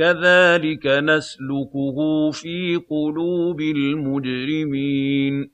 كَذَٰلِكَ نَسْلُكُهُ فِي قُلُوبِ الْمُجْرِمِينَ